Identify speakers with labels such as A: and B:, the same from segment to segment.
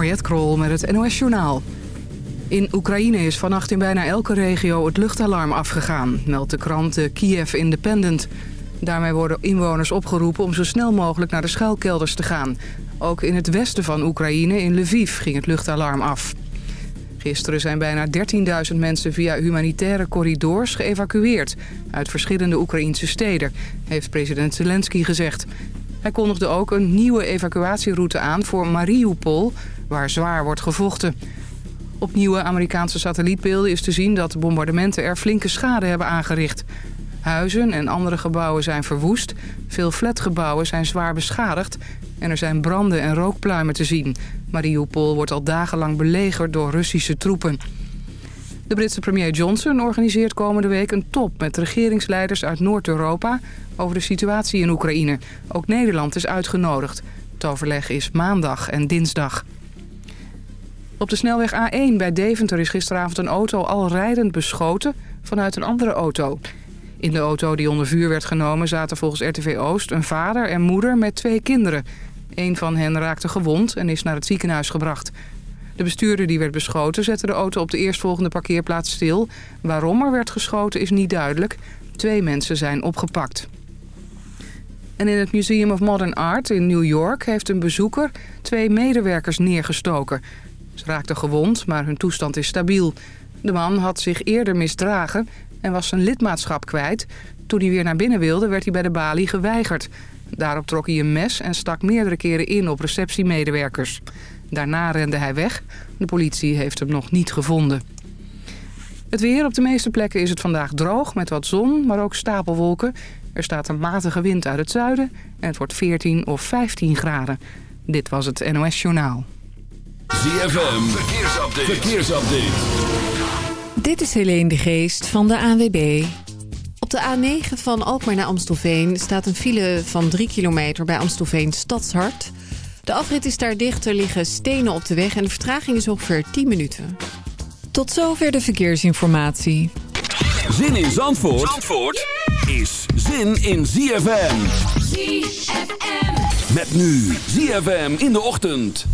A: Mariette Krol met het NOS Journaal. In Oekraïne is vannacht in bijna elke regio het luchtalarm afgegaan... meldt de krant de Kiev Independent. Daarmee worden inwoners opgeroepen om zo snel mogelijk naar de schuilkelders te gaan. Ook in het westen van Oekraïne, in Lviv, ging het luchtalarm af. Gisteren zijn bijna 13.000 mensen via humanitaire corridors geëvacueerd... uit verschillende Oekraïnse steden, heeft president Zelensky gezegd. Hij kondigde ook een nieuwe evacuatieroute aan voor Mariupol, waar zwaar wordt gevochten. Op nieuwe Amerikaanse satellietbeelden is te zien dat bombardementen er flinke schade hebben aangericht. Huizen en andere gebouwen zijn verwoest, veel flatgebouwen zijn zwaar beschadigd... en er zijn branden en rookpluimen te zien. Mariupol wordt al dagenlang belegerd door Russische troepen. De Britse premier Johnson organiseert komende week een top met regeringsleiders uit Noord-Europa over de situatie in Oekraïne. Ook Nederland is uitgenodigd. Het overleg is maandag en dinsdag. Op de snelweg A1 bij Deventer is gisteravond een auto al rijdend beschoten vanuit een andere auto. In de auto die onder vuur werd genomen zaten volgens RTV Oost een vader en moeder met twee kinderen. Een van hen raakte gewond en is naar het ziekenhuis gebracht. De bestuurder die werd beschoten zette de auto op de eerstvolgende parkeerplaats stil. Waarom er werd geschoten is niet duidelijk. Twee mensen zijn opgepakt. En in het Museum of Modern Art in New York heeft een bezoeker twee medewerkers neergestoken. Ze raakten gewond, maar hun toestand is stabiel. De man had zich eerder misdragen en was zijn lidmaatschap kwijt. Toen hij weer naar binnen wilde, werd hij bij de balie geweigerd. Daarop trok hij een mes en stak meerdere keren in op receptiemedewerkers. Daarna rende hij weg. De politie heeft hem nog niet gevonden. Het weer op de meeste plekken is het vandaag droog met wat zon, maar ook stapelwolken. Er staat een matige wind uit het zuiden en het wordt 14 of 15 graden. Dit was het NOS Journaal.
B: ZFM, verkeersupdate. verkeersupdate.
C: Dit is Helene de Geest van de ANWB. Op de A9 van Alkmaar naar Amstelveen staat een file van 3 kilometer bij Amstelveen Stadshart. De afrit is daar dicht, er liggen stenen op de weg en de vertraging is ongeveer 10 minuten. Tot zover de verkeersinformatie.
B: Zin in Zandvoort, Zandvoort is zin in ZFM. ZFM. Met nu ZFM in de ochtend.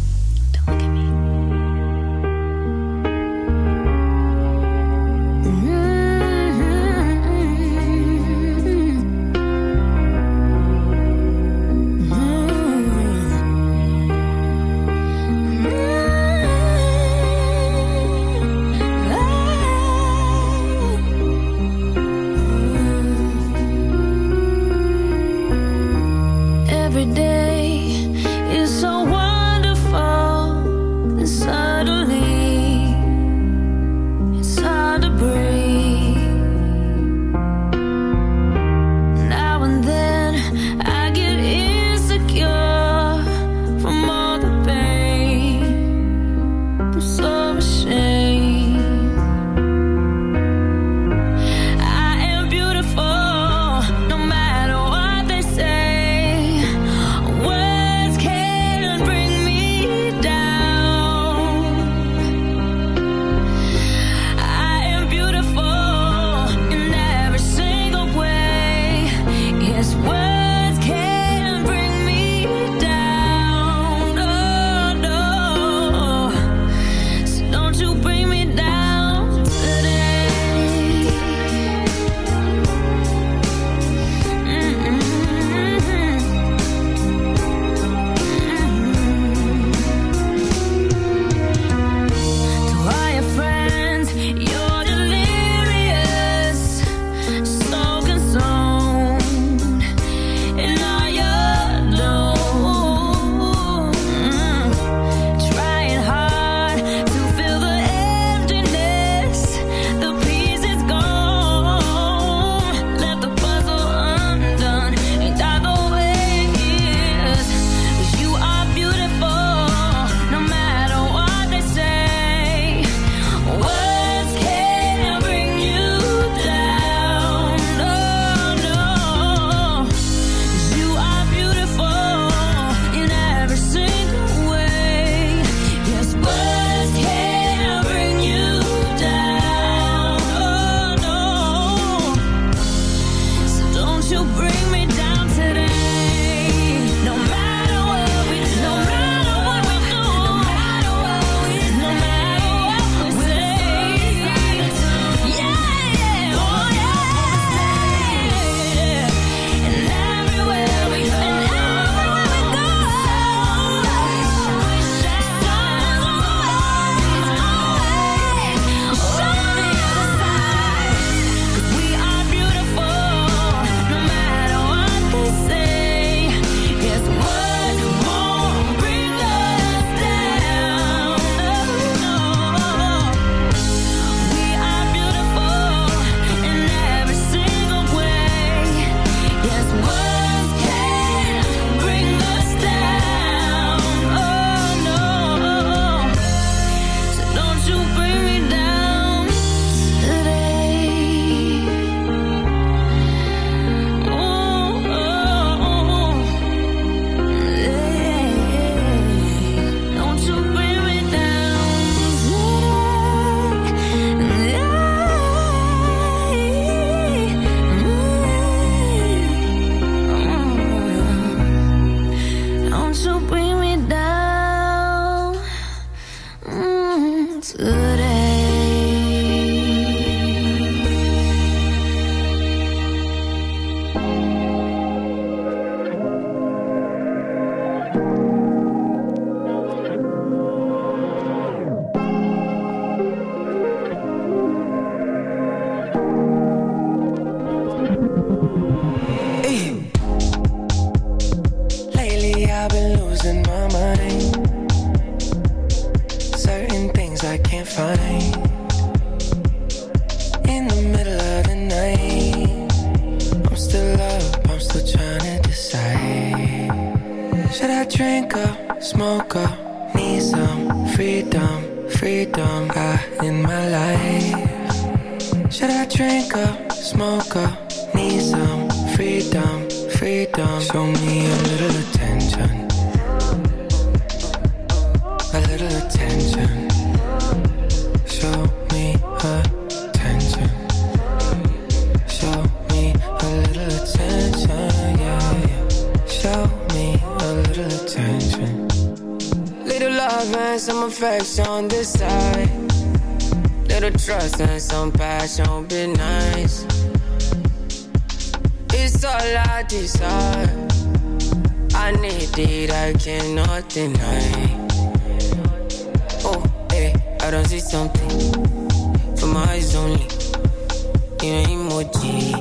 D: and some affection this side. Little trust and some passion would be nice. It's all I desire. I need it, I cannot deny. Oh, hey, I don't see something. For my eyes only. You know emoji.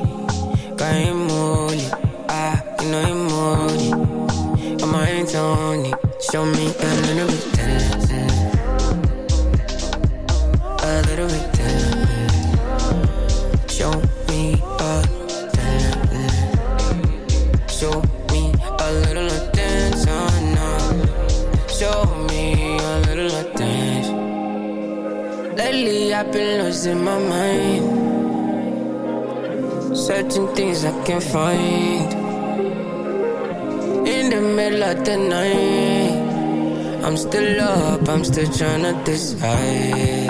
D: Got emoji. Ah, you know emoji. I'm my hands on. Show me a little bit. I've been losing my mind. Searching things I can't find. In the middle of the night. I'm still up, I'm still trying to decide.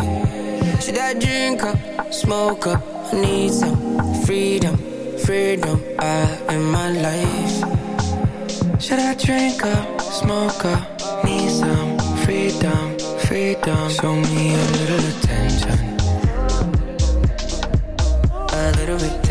D: Should I drink up, smoke up. I need some freedom, freedom. I am my life. Should I drink up, smoke up? Need some freedom, freedom. Show me a little attention, a little bit.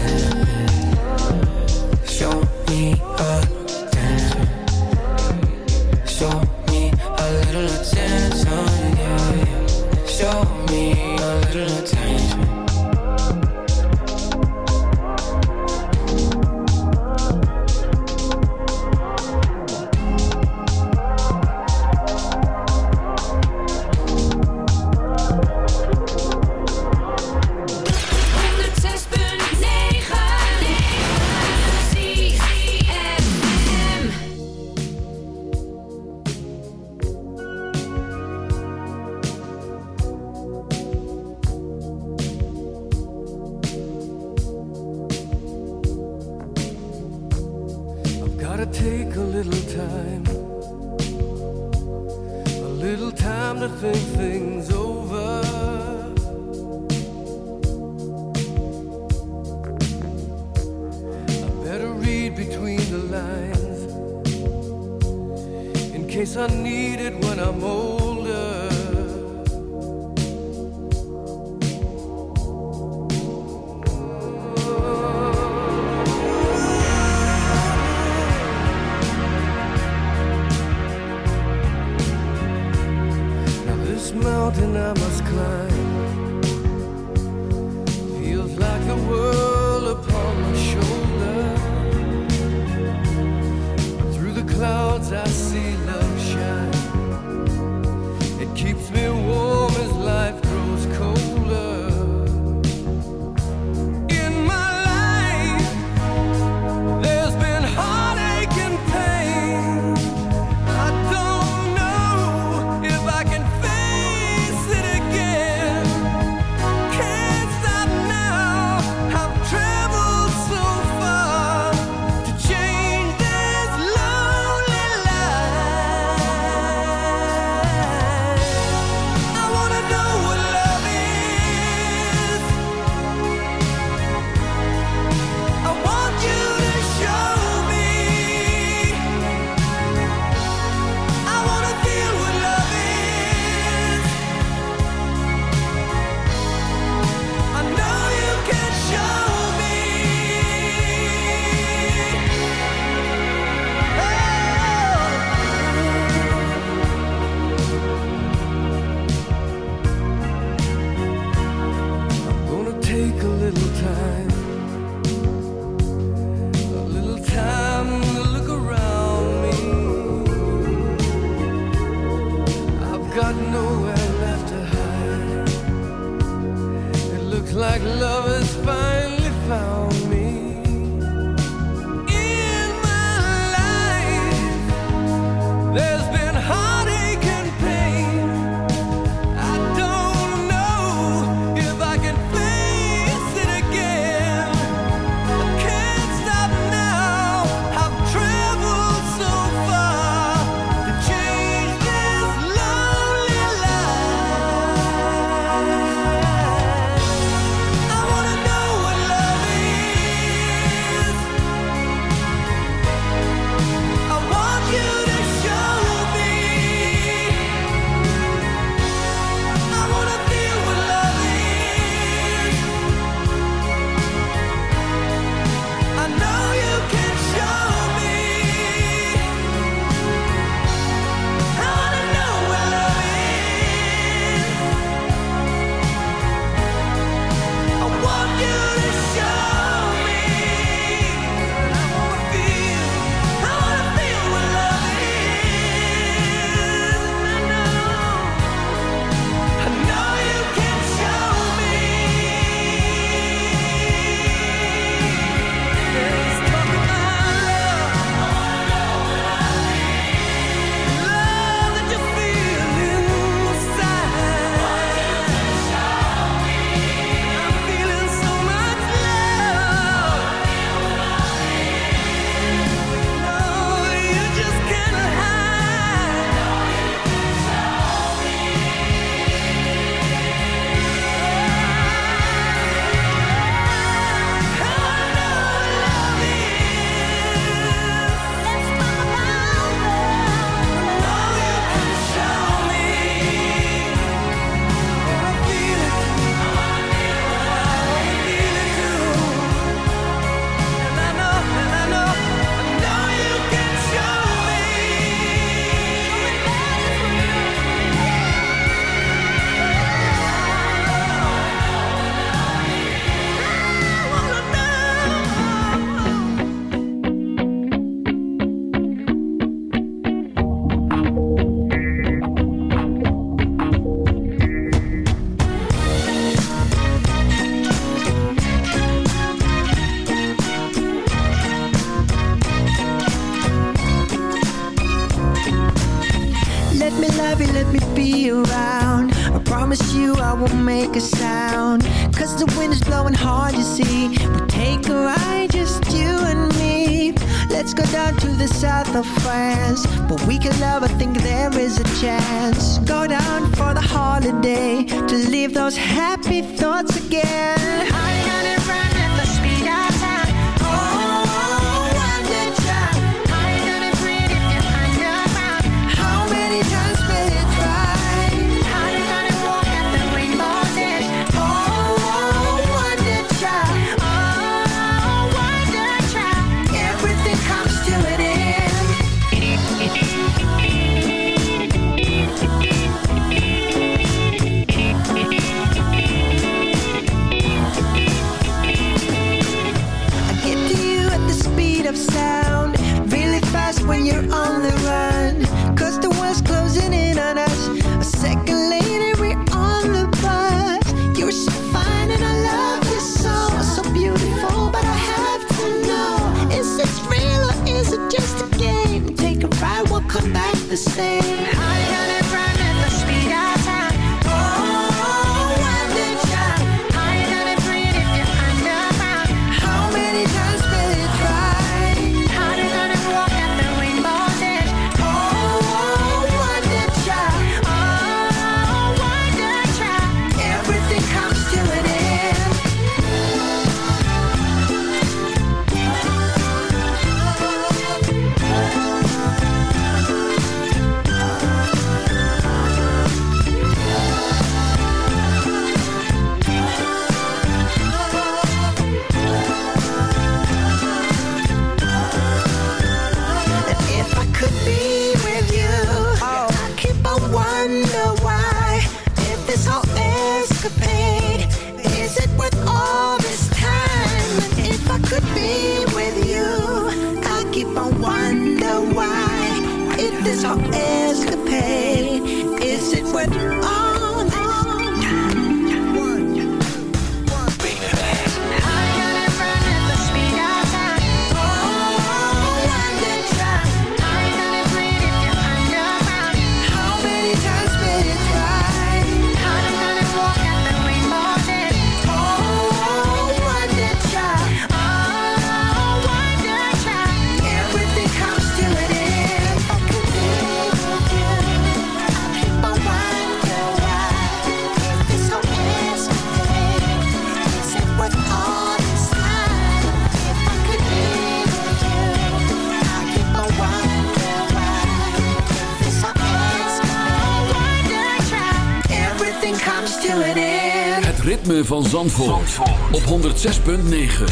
B: Ritme van Zandvoort, Zandvoort. op 106.9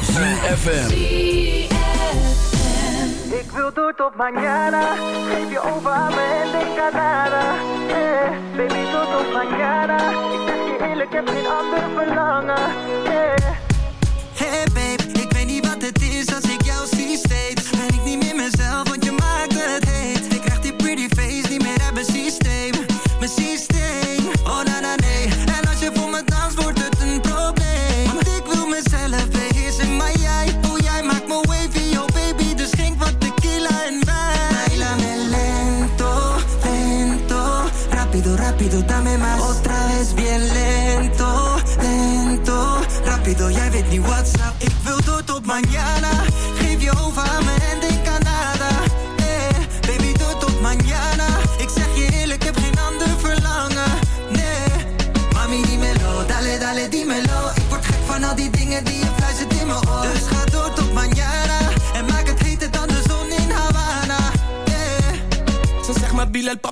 B: CFFM
E: Ik wil door tot mañana Geef je over aan me en nada eh, Baby door tot mañana Ik zeg je eerlijk, heb geen ander verlangen. Eh.
F: Mañana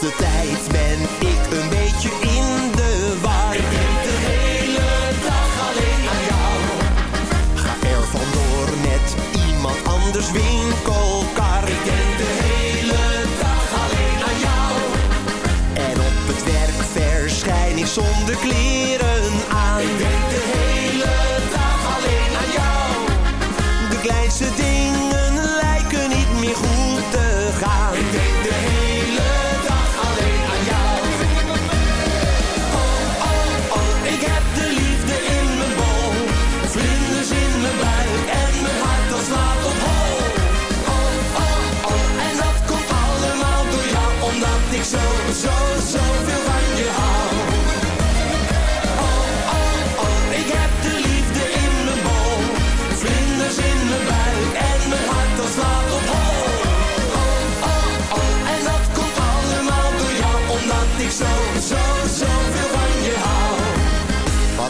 G: De
H: tijd ben ik een beetje in de war. Ik denk de hele dag alleen aan jou. Ga er vandoor met iemand anders winkelkar. Ik denk de hele dag alleen aan jou. En op het werk verschijn ik zonder kleren aan.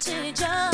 I: 天着就。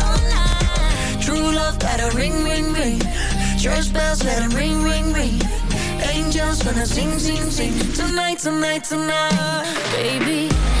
J: True love, let it ring, ring, ring. Church bells, let it ring, ring, ring. Angels, gonna sing, sing, sing. Tonight, tonight, tonight,
I: baby.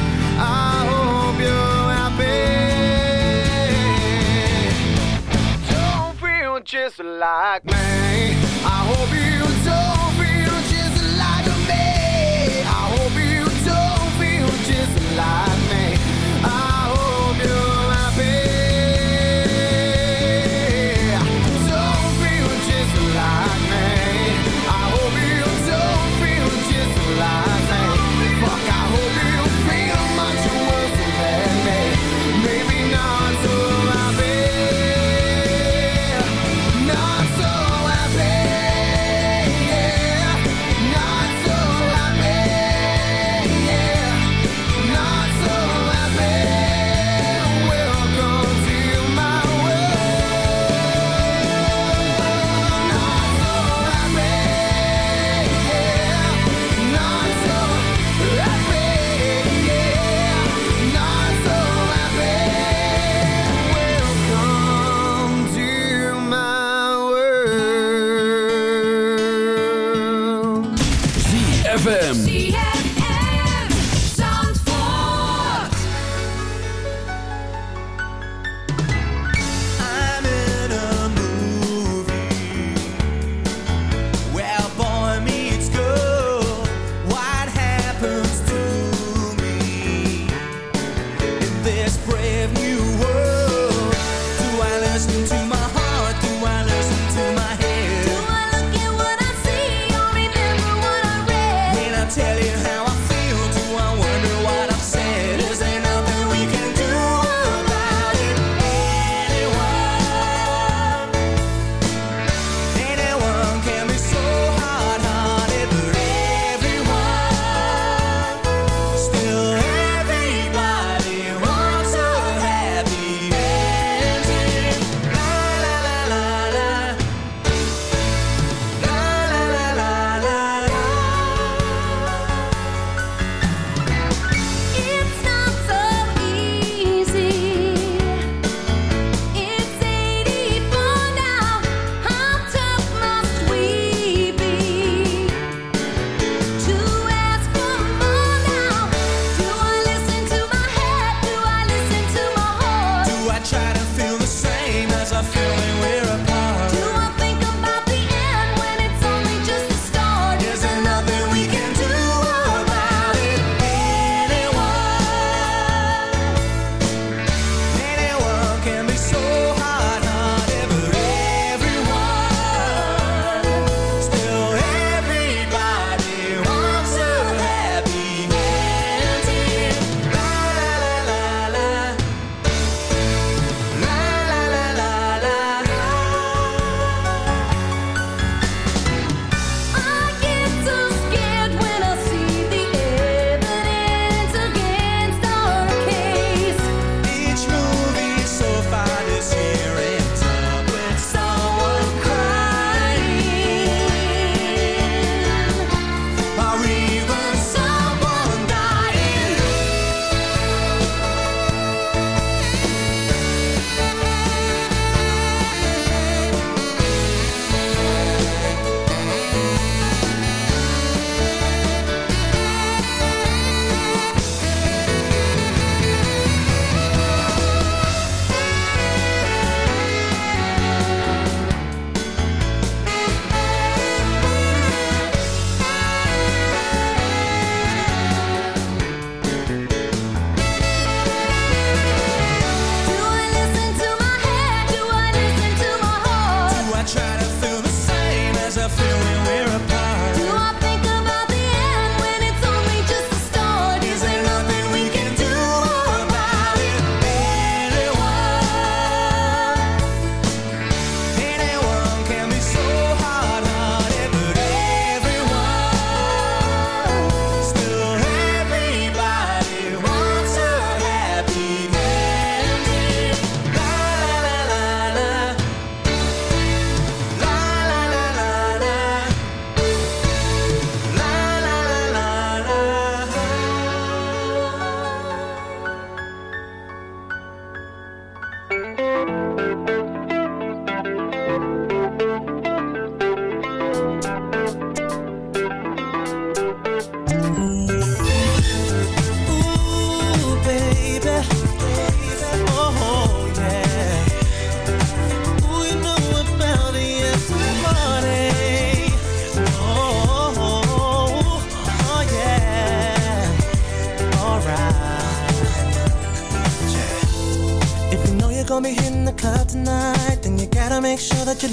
G: just like me. I hope you.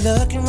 K: looking